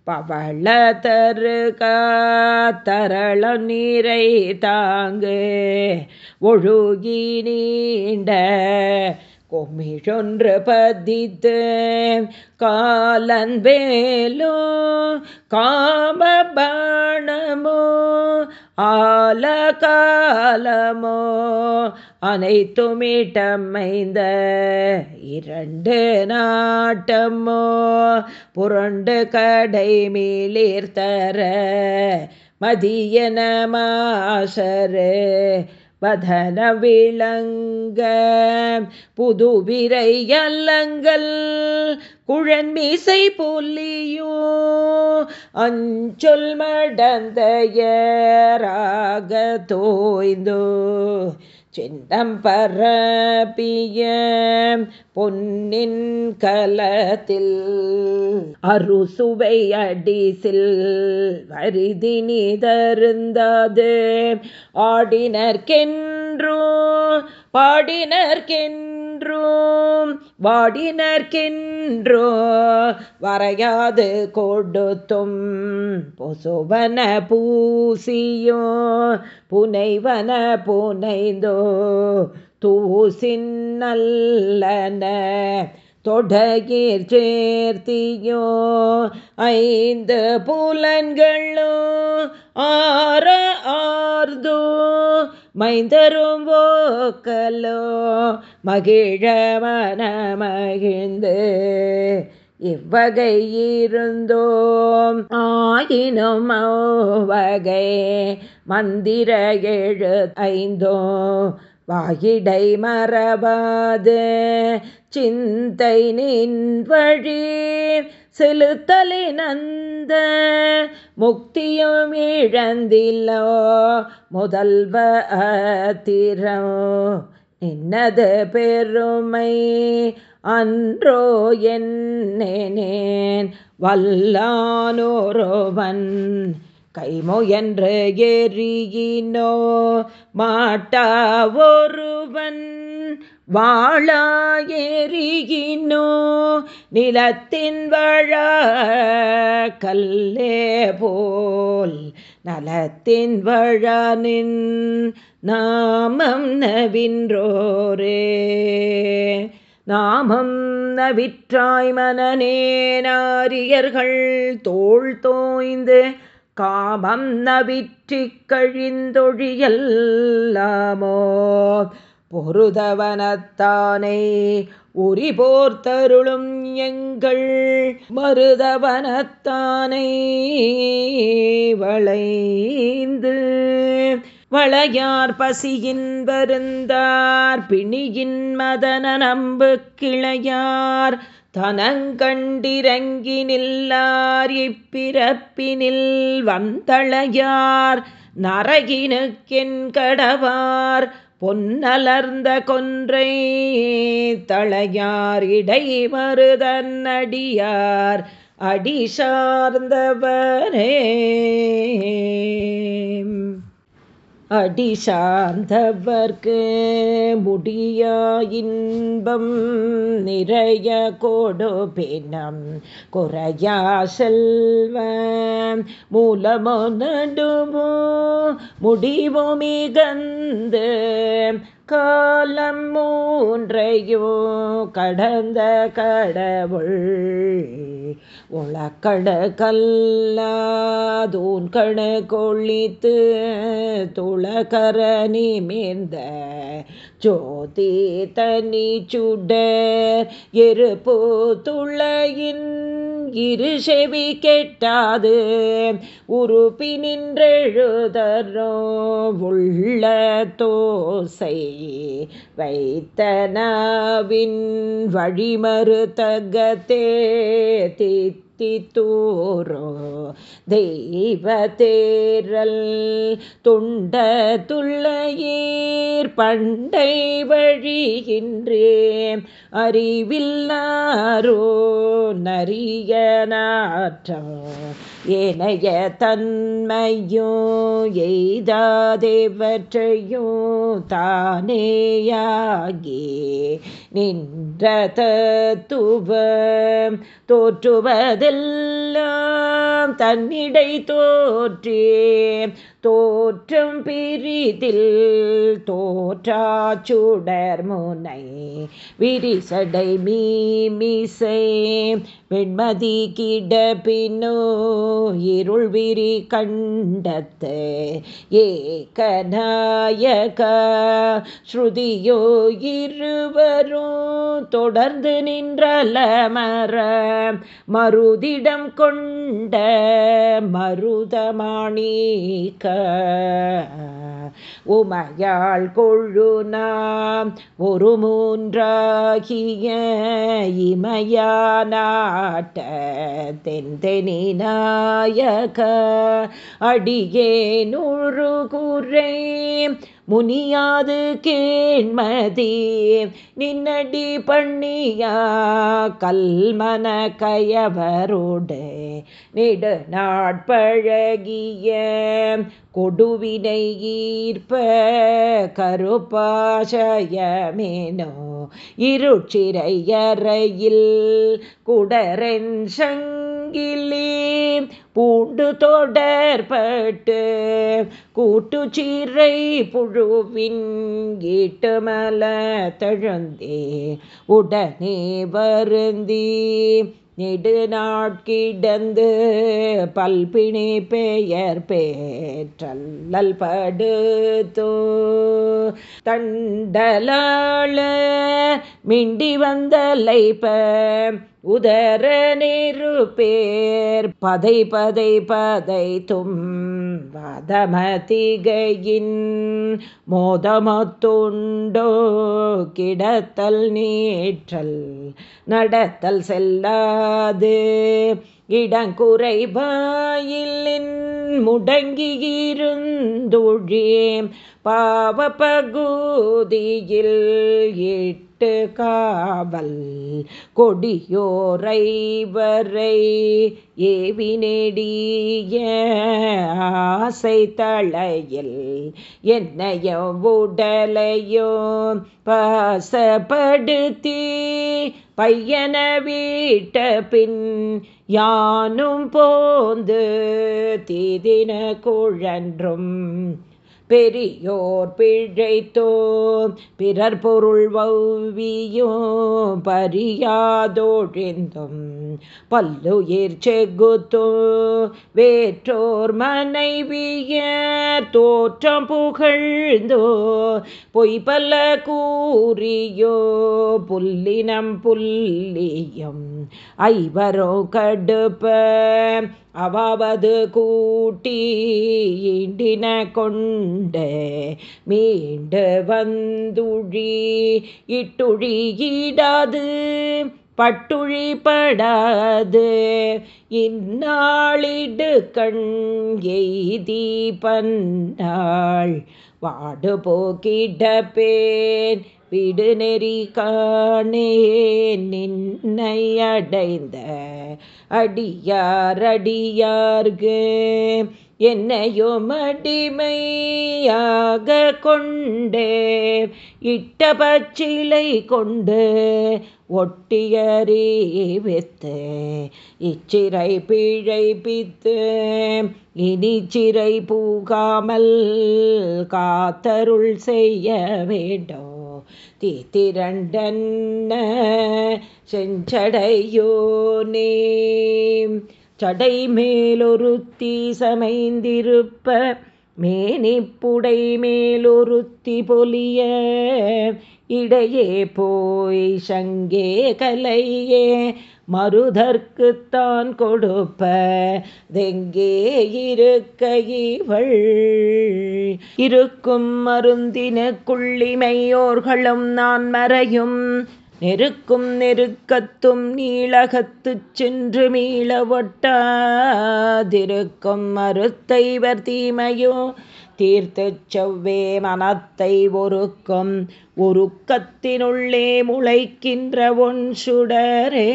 பவள தரு காத்தரள நீரை தாங்கு. ஒழுகி நீண்ட கொமிழொன்று பதித்து காலன்பேலோ காமபாணமோ ஆல காலமோ அனைத்துமிட்டமைந்த இரண்டு நாட்டமோ புரண்டு கடை மேலிர்த்தர மதியன மாசரு வதன விளங்க புதுவிரை அல்லங்கள் குழன்மிசை புலியோ அஞ்சொல் மடந்தையராக தோய்ந்தோ சின்னம் பரப்பிய பொன்னின் கலத்தில் அருசுவை அடிசில் வரிதினி தருந்தது ஆடினர்கென்றோ பாடினர்கென்றும் வாடினர்கின்றோ வரையாது கொடுத்தும். பொசுவன பூசியோ புனைவன புனைந்தோ தூசின் நல்லன. தொடகீர் சேர்த்தியோ ஐந்து புலன்களோ ஆற ஆர்தோ மைந்தரும் ஓக்கலோ மகிழ மன மகிழ்ந்து இவ்வகை இருந்தோம் ஆயினும் வகை மந்திர எழு ஐந்தோ வாயிடை மரபாது சிந்தை நின் வழி செலுத்தலே நந்த முக்தியும் இழந்தில்லோ முதல்வ அத்திரம். என்னது பெருமை? அன்றோ என்னேன் வல்லானோரோவன் கைமுயன்று எரியினோ மாட்டா ஒருவன் வாழா நிலத்தின் வழ கல்லே போல் நலத்தின் வழனின் நாமம் நவின்றோரே. நாமம் நவிற்றாய் மனநே நாரியர்கள் தோல் தோய்ந்து காமம் நவிற்றிக் கழிந்தொழியல்லாமோ பொருதவனத்தானை உரி போர்த்தருளும் எங்கள் மருதவனத்தானை வளைந்து வளையார் பசியின் வருந்தார் பிணியின் மதன நம்பு கிளையார் தனங்கண்டிறங்கி நில்லார் இப்பிறப்பினில் வந்தளையார் நரகினுக்கென் கடவார் பொன்னலர்ந்த கொன்றை தளையார் இடை மருதன்னடியார் அடி சார்ந்தவரே அடி சார்ந்தவர்க்கு முடியா இன்பம் நிறைய கோடு பினம் குறையா செல்வ மூலமோ நடுவோ முடிவோ மிகந்து. காலம் மூன்றையோ கடந்த கடவுள். உளக்கடகல்லாதூன் கண கொழித்து துளகர நிமிர்ந்த ஜோதி தனி சுடர் எருப்பு துளையின் இரு செவி கெட்டாது உருப்பி நின்றெழுதரோ உள்ள தோசை வைத்தனவின் வழிமறு தகத்தே தித்தித்தூரோ தெய்வ தெய்வத்தேரல் துண்ட துள்ளையீர் பண்டை வழிகின்றே அறிவில்லாரோ நரிய நாற்றம் ஏனைய தன்மையோ எய்தாதேவற்றையோ தானேயாகி நின்ற தத்துவம் தோற்றுவதெல்லாம் தன்னிடை தோற்றே தோற்றம் பிரிதில் தோற்றாச்சுடர் முனை விரிசடை மீமிசை வெண்மதி கிடபினோ இருள் விரி கண்டத்து ஏகநாயக. ஸ்ருதியோ இருவரும் தொடர்ந்து நின்றலமர மருதிடம் கொண்ட மருதமாணிக்க. உமையாள் கொழு நாம் ஒரு மூன்றாகிய இமையானா இமையானாட்ட தென்தெனி நாயக அடியே நூறு குறை முனியாது கேண்மதி நின்னடி பண்ணியா கல்மன கயவரோடு நெடு நாட்பழகிய கொடுவினை ஈர்ப்ப கருப்பாசயமேனோ இருட்சிறையறையில் குடரென்சங்கிலே பூண்டு தொடர்பட்டு கூட்டு சீரை புழுவின் ஈட்டுமல தழுந்தே உடனே வருந்தீ நெடுநாட்கிடந்து பல்பிணி பெயர் பேற்றல்லல் படுத்தோ தண்டலாள மிண்டி வந்தலைப்ப உதர நிருப்பேர் பதை பதை பதை தும் வதமதிகையின் மோதமத்துண்டோ கிடத்தல் நீற்றல் நடத்தல் செல்லாது இடங்குறைபாயிலின் முடங்கியிருந்தொழியேம் பாவ பகுதியில் எட்டு காவல் கொடியோரை வரை ஏவி நெடிய ஆசை தளையில் என்னையோ உடலையோ பாசப்படுத்தி பையன வீட்ட பின் யானும் போந்து தீதின குழன்றும் பெரியோர் பிழைத்தோ பிறர் பொருள் வௌவியோ பரியாதோழிந்தும் பல்லுயிர் செகுத்தோ வேற்றோர் மனைவியர் தோற்றம் புகழ்ந்தோ பொய் கூறியோ புல்லினம் புல்லியம் ஐவரோ கடுப்ப அவாவது கூட்டி இண்டின கொண்டு மீண்டு வந்துழி இட்டுழியிடாது பட்டுழிபடாது. இந்நாளிடு கண் எய்தி பன்னாள். வாடு போக்கிடப்பேன் விடு நெறி காணே நின்னை அடைந்த அடியார் அடியார்கு என்னையோ மடிமையாக கொண்டே இட்ட பச்சிலை கொண்டு ஒட்டியறிவித்து இச்சிறை பிழைப்பித்து இனி சிறை பூகாமல் காத்தருள் செய்ய வேண்டும் தீத்திரண்டன்ன செஞ்சடையோனே சடை மேலொருத்தி சமைந்திருப்ப மேனிப்புடை மேலொருத்தி பொலிய இடையே போய் சங்கே கலையே மருதற்குத்தான் கொடுப்ப தெங்கே இருக்க இவள். இருக்கும் மருந்தினுக்குள்ளிமையோர்களும் நான் மறையும் நெருக்கும் நெருக்கத்தும் நீளகத்து சென்று மீள ஒட்டாதிருக்கும் மறுத்தைவர் தீமையோ தீர்த்து செவ்வே மனத்தை ஒருக்கும் ஒருக்கத்தினுள்ளே முளைக்கின்ற ஒன் சுடரே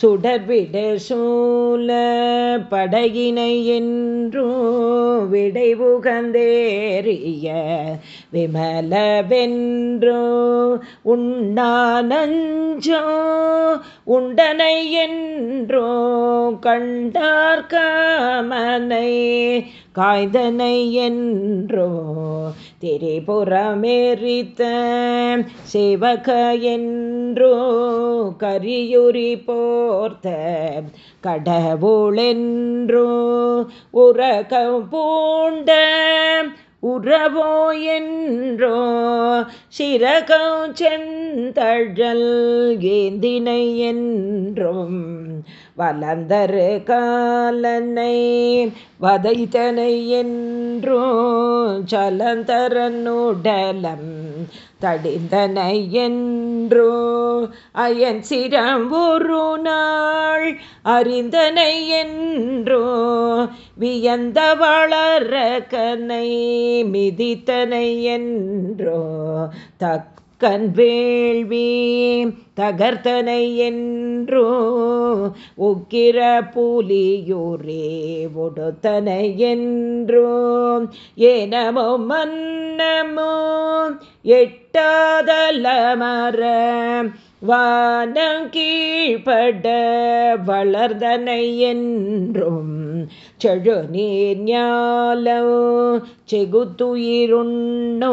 சுடர்விட சூல படகினை என்றும் விடைவுகந்தேறிய விமலவென்றோ உண்ணானஞ்சோ உண்டனை என்றோ கண்டார்கமனை காய்தனை என்றோ திரிபுரமேறித்த சிவக என்றோ கரியுரி போர்த்த கடவுளென்றோ உரக பூண்ட உறவோ என்றோ சிறகம் செந்தழல் ஏந்தினை என்றும் வளர்ந்தரு காலனை வதைத்தனை என்றோ சலந்தரனுடலம் தடிந்தனை என்றோ அயன் சிரம் ஒரு நாள் அறிந்தனை என்றோ வியந்த வளர கனை மிதித்தனை என்றோ தக்க கண் வேள்வி தகர்த்தனை என்றோ உக்கிர புலியூரே ஒடுத்தனை என்றோ ஏனமோ மன்னமோ எட்டாதல மர வானம் கீழ்பட வளர்தனை என்றும் செழு நீர் ஞாலோ செகுத்துயிருண்ணோ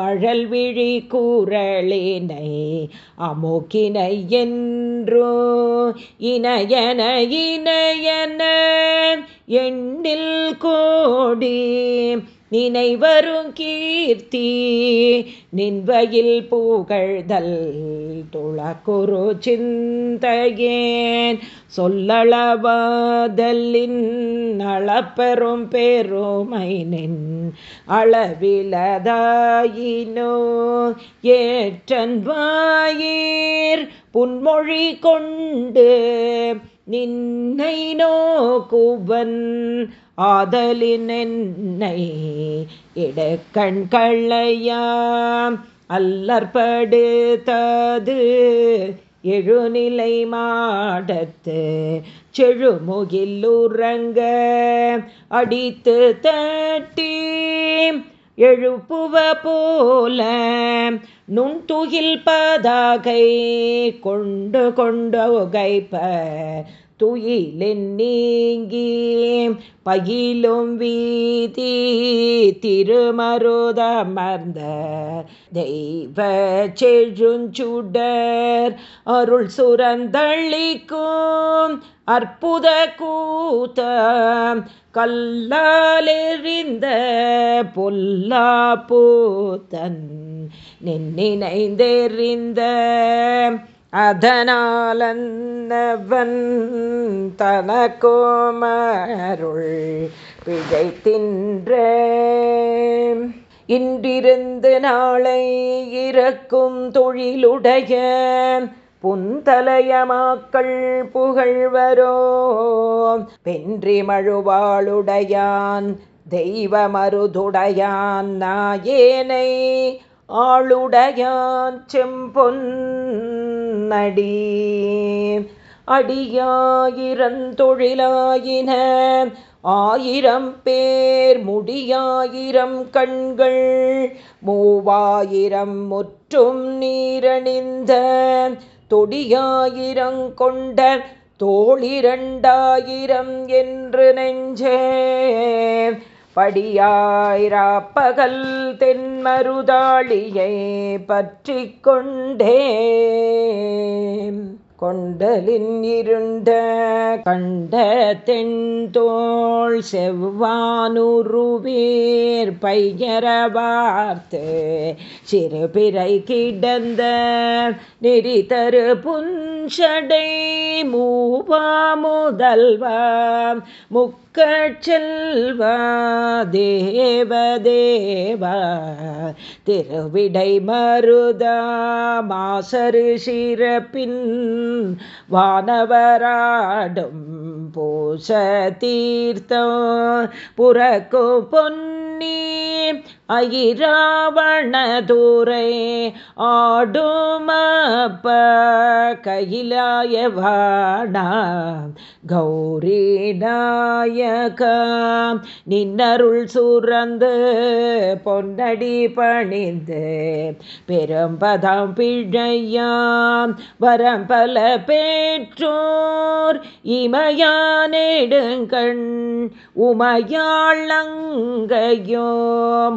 அழல் விழி கூறலினை அமோக்கினை என்றோ இணையன இணையன எண்ணில் கோடி நினைவரும் கீர்த்தி நின்வையில் புகழ்தல் துளக்குரு சிந்தையேன். சொல்லளவாதலின் அளப்பெறும் பெருமை நின் அளவிலதாயினோ ஏற்றன்பாயீர் புன்மொழி கொண்டு நின்னை நோக்குவன். ஆதலின் என்னை இடக்கண் கள்ளையாம் அல்லற்படுத்தது. எழுநிலை மாடத்து செழுமுகில் உறங்க அடித்து தட்டி எழுப்புவ போல நுண்துகில் பதாகை கொண்டு கொண்டு உகைப்ப துயிலின் நீங்கி பகிலும் வீதி திருமருதமர்ந்த தெய்வ செழுஞ்சுடர் அருள் சுரந்தளிக்கும் அற்புத கூத்த கல்லாலெறிந்த பொல்லா பூத்தன் நின்னினைந்தெறிந்த அதனாலந்தவன் தனக்கோமருள் பிழைத்தின்ற இன்றிருந்து நாளை இறக்கும் தொழிலுடைய புந்தலையமாக்கள் புகழ்வரோ. வென்றி மழுவாளுடையான் தெய்வ மருதுடையான் நாயேனை ஆளுடையான் செம்பொன் நடி அடியாயிரந்தொழிலாயின. ஆயிரம் பேர் முடியாயிரம் கண்கள். மூவாயிரம் முற்றும் நீரணிந்த. தொடியாயிரங்கொண்ட தோழிரண்டாயிரம் என்று நெஞ்சே. படியாயிராப்பகல் தென்மருதாளியை பற்றி கொண்டே கொண்டலின் இருண்ட கண்ட தென்தோள் செவ்வானுருவீர் பையர வார்த்து. சிறுபிறை கிடந்த நெறிதரு புஞ்சடை மூவா முதல்வா. முக்கச்செல்வா தேவதேவா திருவிடை மருதா மாசரு சிறப்பின் வானவராடும் பூச தீர்த்தம் புறக்கும் பொன்னி அயிராவணதுரை ஆடுமப்ப கையிலாயவாடா கௌரி நாயகா நின்னருள் சுரந்து பொன்னடி பணிந்து பெரும்பதாம் பிழையாம் வரம் பல பெற்றோர் இமையானேடுங்கண் உமையாளங்கையோ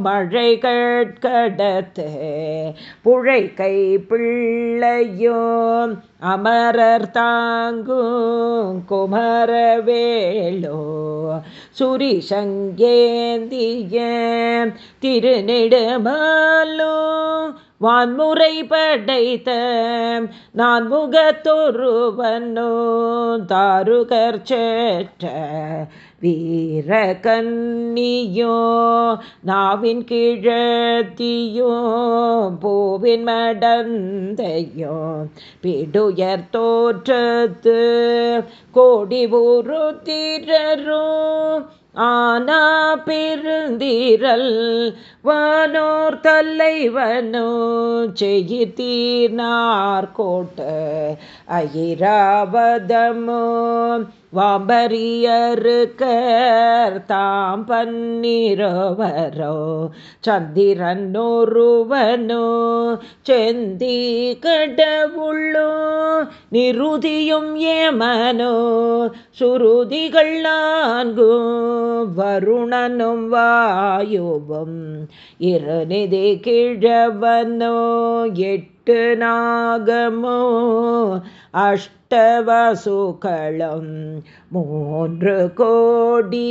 மழை கட்கடத்து புழை கை பிள்ளையோ அமரர் தாங்கும் குமரவேளோ சுரிசங்கேந்திய திருநெடுமாலோ வான்முறை படைத்த நான் முகத்தொருவனோ தாருகர் சேற்ற வீர கன்னியோ நாவின் கிழத்தியோ பூவின் மடந்தையோ பிடுயர் தோற்றத்து கோடி ஊரு திரரோ ஆனா பெருந்திரல் வானோர் தலைவனோ செய்தீர்னார் கோட்ட ஐராவதமோ வாம்பரியருக்கர் தாம் பன்னிரவரோ சந்திரன் ஒருவனோ செந்தி கடவுள்ளோ நிருதியும் ஏமனோ சுருதிகள் நான்கும் வருணனும் வாயுவும் இருநிதி கிழவனோ எட்டு நாகமோ அஷ்ட அஷ்டவசுகளும் மூன்று கோடி.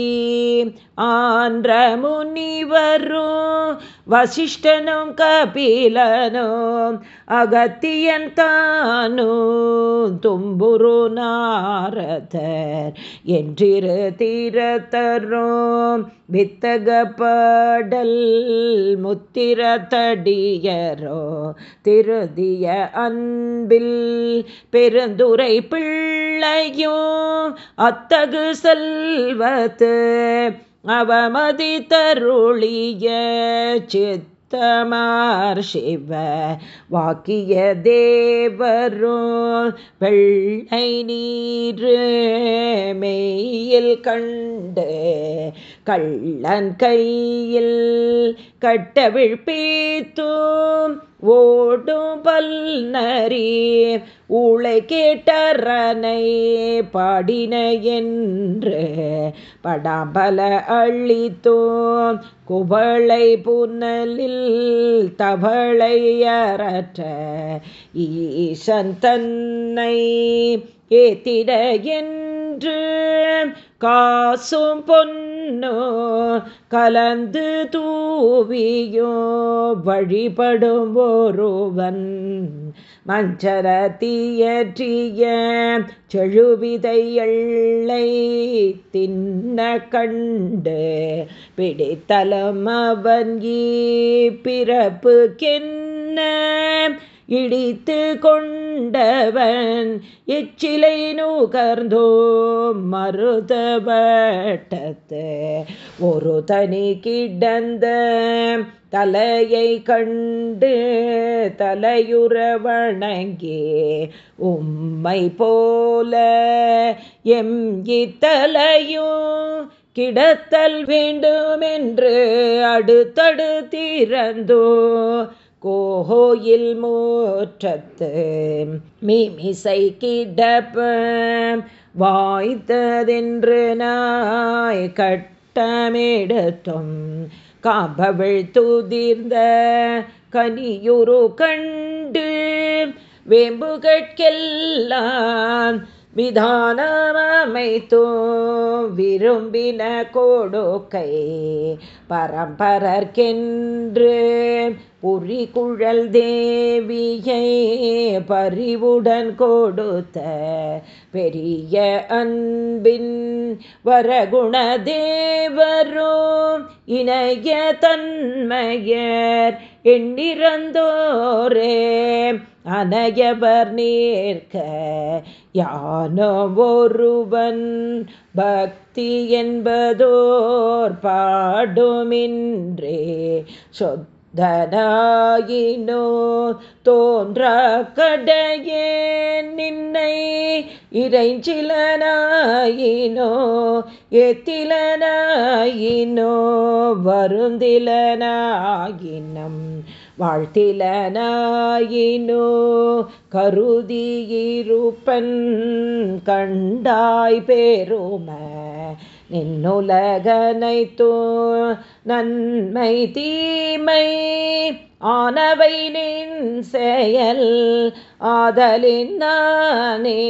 ஆன்ற முனிவரும் வசிஷ்டனும் கபிலனும் அகத்தியன் தானும் தும்புரு நாரதர் என்றிரு தீரத்தரும் வித்தக பாடல் முத்திர திருதிய அன்பில் பெருந்துரை பிள்ளையோ அத்தகு செல்வத்து அவமதி தருளிய சித் சிவ வாக்கிய தேவரோ வெள்ளை நீரு மெய்யில் கண்டு கள்ளன் கையில் கட்டவிழ் பீத்தும் ஓடும் பல்நரி ஊளை கேட்டரனை பாடின என்று படாம்பல அழித்தோம். குவளை புனலில் தவளையறற்ற ஈசன் தன்னை ஏத்திட என் என்று காசும் பொன்னோ கலந்து தூவியோ வழிபடும் ஒருவன் மஞ்சரத்தியற்றிய செழுவிதை எள்ளை தின்ன கண்டு பிடித்தலம் அவன் ஈ பிறப்புக்கென்ன இடித்து கொண்டவன் எச்சிலை நுகர்ந்தோ மருதவட்டத்து. ஒரு தனி கிடந்த தலையை கண்டு தலையுற வணங்கே உம்மை போல எம் இத்தலையும் கிடத்தல் வேண்டுமென்று அடுத்தடு திறந்தோ கோயில் மூற்றத்து மீமிசை கிடப்ப வாய்த்ததென்று நாய் கட்டமெடுத்தும் காபவள் துதிர்ந்த கனியுரு கண்டு வேம்புகட்கெல்லாம் விதானமைத்தோ விரும்பின கோடோக்கை பரம்பரர்க்கென்று புரிகுழல் தேவியை பறிவுடன் கொடுத்த பெரிய அன்பின் வரகுண தேவரும் இணைய தன்மையர் எண்ணிறந்தோரே. அனையவர் நேர்க்க யானோ ஒருவன் பக்தி என்பதோர் பாடுமின்றே. சொத் தனாயினோ தோன்ற கடையே நின்னை இறைஞ்சிலனாயினோ. எத்திலனாயினோ வருந்திலனாயினம். வாழ்த்திலனாயினோ கருதியிருப்பன் கண்டாய் பேரும நின்னுலகனைத்தோ நன்மை தீமை ஆனவை நின் செயல் ஆதலின் நானே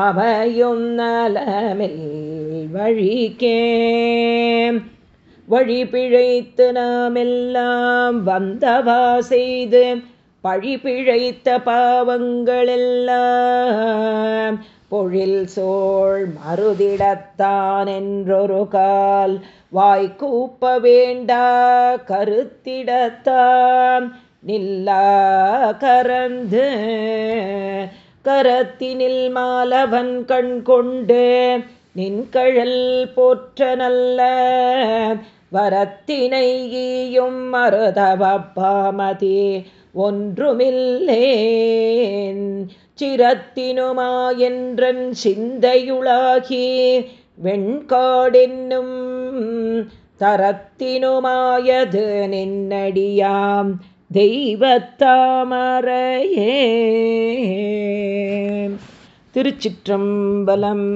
அவையும் நலமில் வழிக்கே வழி பிழைத்து நாமெல்லாம் வந்தவா செய்து பழி பிழைத்த பாவங்களெல்லாம் பொழில் சோழ் மறுதிடத்தான் என்றொரு கால் வாய்க்கூப்ப வேண்டா கருத்திடத்தான் நில்லா கரந்து கரத்தினில் மாலவன் கண் கொண்டு நின்கழல் போற்ற நல்ல வரத்தினையும் மருதவப்பாமதி ஒன்றுமில்லேன். சிரத்தினுமாயென்றன் சிந்தையுளாகி வெண்காடென்னும் தரத்தினுமாயது நின்னடியாம் தெய்வத்தாமரையே. திருச்சிற்றம்பலம்